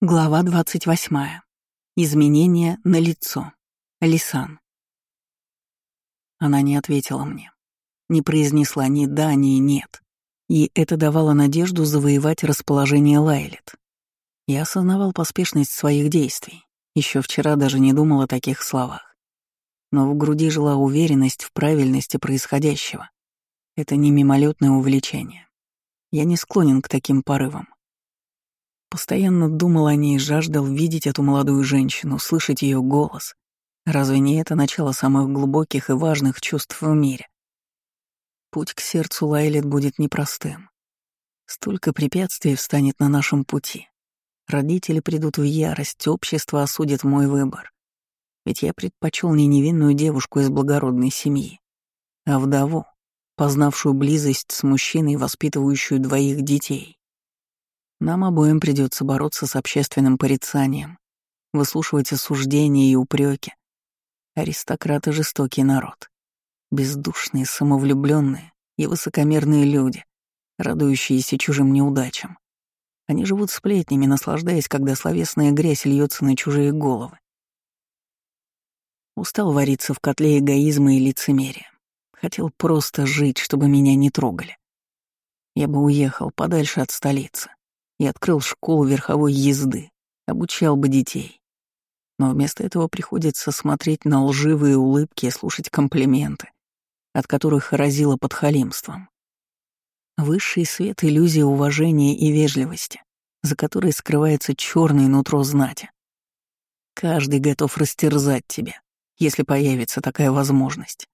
Глава 28. Изменения на лицо. Лисан. Она не ответила мне. Не произнесла ни да, ни нет. И это давало надежду завоевать расположение Лайлет. Я осознавал поспешность своих действий. Еще вчера даже не думал о таких словах. Но в груди жила уверенность в правильности происходящего. Это не мимолетное увлечение. Я не склонен к таким порывам. Постоянно думал о ней, жаждал видеть эту молодую женщину, слышать ее голос. Разве не это начало самых глубоких и важных чувств в мире? Путь к сердцу Лайлет будет непростым. Столько препятствий встанет на нашем пути. Родители придут в ярость, общество осудит мой выбор. Ведь я предпочел не невинную девушку из благородной семьи, а вдову, познавшую близость с мужчиной, воспитывающую двоих детей. Нам обоим придется бороться с общественным порицанием, выслушивать осуждения и упреки. Аристократы — жестокий народ. Бездушные, самовлюбленные и высокомерные люди, радующиеся чужим неудачам. Они живут сплетнями, наслаждаясь, когда словесная грязь льется на чужие головы. Устал вариться в котле эгоизма и лицемерия. Хотел просто жить, чтобы меня не трогали. Я бы уехал подальше от столицы и открыл школу верховой езды, обучал бы детей. Но вместо этого приходится смотреть на лживые улыбки и слушать комплименты, от которых разило подхалимством. Высший свет — иллюзия уважения и вежливости, за которой скрывается черное нутро знати. Каждый готов растерзать тебя, если появится такая возможность.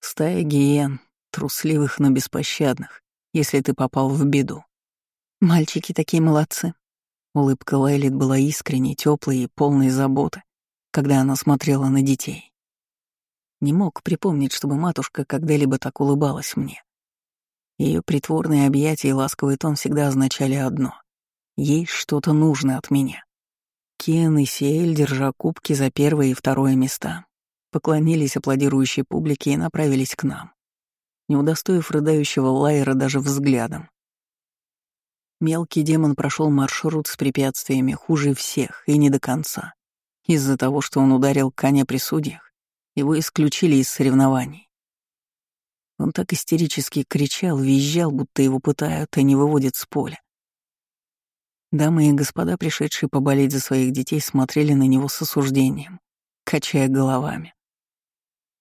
Стая гиен, трусливых, но беспощадных, если ты попал в беду. Мальчики такие молодцы. Улыбка Лайлит была искренней, теплой и полной заботы, когда она смотрела на детей. Не мог припомнить, чтобы матушка когда-либо так улыбалась мне. Ее притворные объятия и ласковый тон всегда означали одно — ей что-то нужно от меня. Кен и Сиэль, держа кубки за первое и второе места, поклонились аплодирующей публике и направились к нам, не удостоив рыдающего Лайера даже взглядом. Мелкий демон прошел маршрут с препятствиями хуже всех и не до конца. Из-за того, что он ударил коня при судьях, его исключили из соревнований. Он так истерически кричал, визжал, будто его пытают и не выводят с поля. Дамы и господа, пришедшие поболеть за своих детей, смотрели на него с осуждением, качая головами.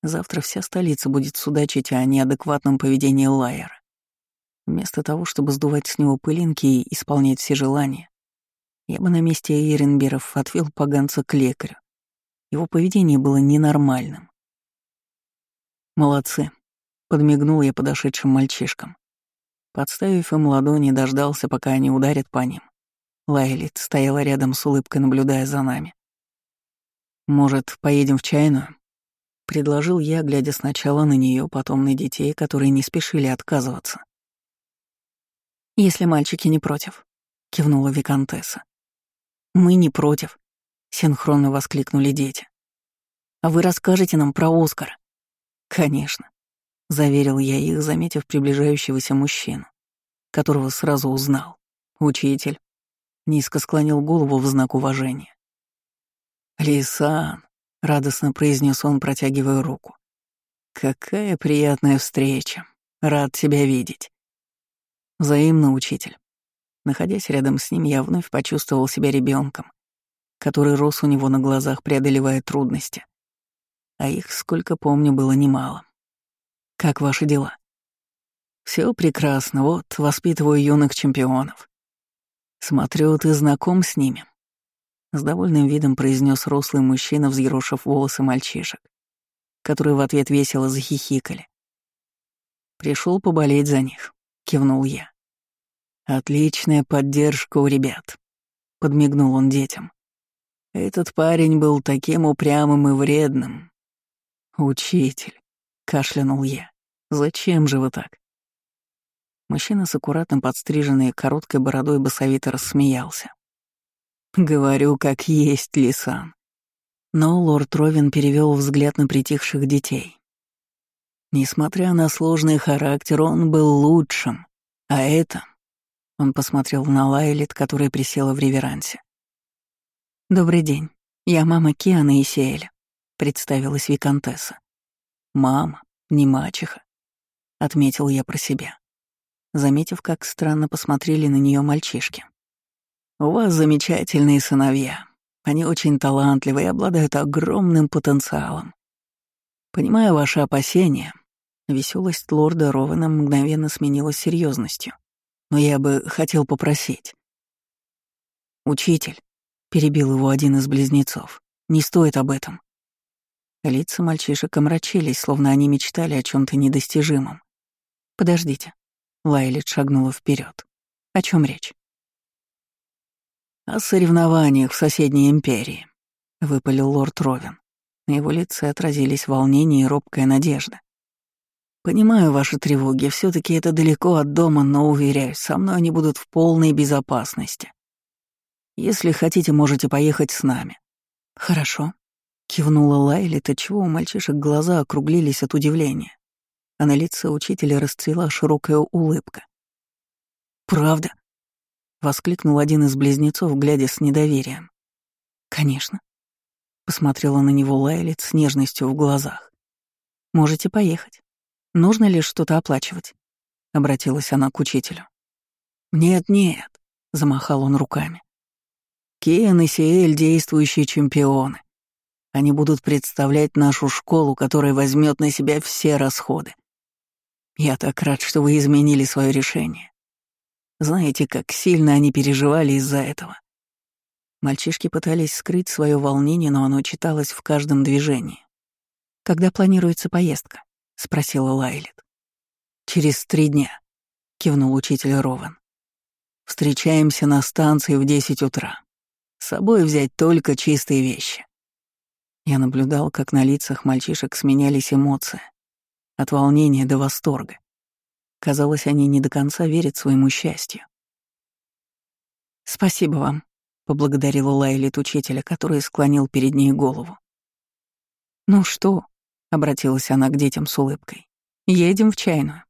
Завтра вся столица будет судачить о неадекватном поведении Лайера. Вместо того, чтобы сдувать с него пылинки и исполнять все желания, я бы на месте Эренберов отвел поганца к лекарю. Его поведение было ненормальным. «Молодцы», — подмигнул я подошедшим мальчишкам. Подставив им ладони, дождался, пока они ударят по ним. Лайлит стояла рядом с улыбкой, наблюдая за нами. «Может, поедем в чайную?» Предложил я, глядя сначала на нее, потом на детей, которые не спешили отказываться. «Если мальчики не против», — кивнула Викантесса. «Мы не против», — синхронно воскликнули дети. «А вы расскажете нам про Оскара?» «Конечно», — заверил я их, заметив приближающегося мужчину, которого сразу узнал. «Учитель», — низко склонил голову в знак уважения. «Лисан», — радостно произнес он, протягивая руку. «Какая приятная встреча. Рад тебя видеть». Взаимно, учитель. Находясь рядом с ним, я вновь почувствовал себя ребенком, который рос у него на глазах, преодолевая трудности. А их, сколько помню, было немало. Как ваши дела? Все прекрасно, вот, воспитываю юных чемпионов. Смотрю, ты знаком с ними. С довольным видом произнес рослый мужчина, взъерошив волосы мальчишек, которые в ответ весело захихикали. Пришел поболеть за них. — кивнул я. «Отличная поддержка у ребят», — подмигнул он детям. «Этот парень был таким упрямым и вредным». «Учитель», — кашлянул я, — «зачем же вы так?» Мужчина с аккуратным подстриженной короткой бородой басовито рассмеялся. «Говорю, как есть, Лисан». Но лорд Ровин перевел взгляд на притихших детей. Несмотря на сложный характер, он был лучшим. А это... Он посмотрел на Лайлет, которая присела в реверансе. «Добрый день. Я мама Киана и Сиэля», — представилась Викантесса. «Мама, не мачеха», — отметил я про себя, заметив, как странно посмотрели на нее мальчишки. «У вас замечательные сыновья. Они очень талантливые и обладают огромным потенциалом. Понимаю ваши опасения». Веселость лорда Ровена мгновенно сменилась серьезностью. «Но я бы хотел попросить». «Учитель», — перебил его один из близнецов, — «не стоит об этом». Лица мальчишек омрачились, словно они мечтали о чем то недостижимом. «Подождите». Лайлет шагнула вперед. «О чем речь?» «О соревнованиях в соседней империи», — выпалил лорд Ровен. На его лице отразились волнение и робкая надежда. «Понимаю ваши тревоги, все таки это далеко от дома, но, уверяю, со мной они будут в полной безопасности. Если хотите, можете поехать с нами». «Хорошо», — кивнула Лайли, то чего у мальчишек глаза округлились от удивления, а на лице учителя расцвела широкая улыбка. «Правда?» — воскликнул один из близнецов, глядя с недоверием. «Конечно», — посмотрела на него Лайли с нежностью в глазах. «Можете поехать. Нужно ли что-то оплачивать?» — обратилась она к учителю. «Нет-нет», — замахал он руками. Кен и Сиэль — действующие чемпионы. Они будут представлять нашу школу, которая возьмет на себя все расходы. Я так рад, что вы изменили свое решение. Знаете, как сильно они переживали из-за этого. Мальчишки пытались скрыть свое волнение, но оно читалось в каждом движении. «Когда планируется поездка?» — спросила Лайлет. «Через три дня», — кивнул учитель Рован. «Встречаемся на станции в десять утра. С собой взять только чистые вещи. Я наблюдал, как на лицах мальчишек сменялись эмоции. От волнения до восторга. Казалось, они не до конца верят своему счастью. «Спасибо вам», — поблагодарила Лайлит учителя, который склонил перед ней голову. «Ну что?» — обратилась она к детям с улыбкой. «Едем в чайную.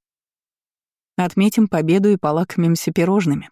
Отметим победу и полакомимся пирожными».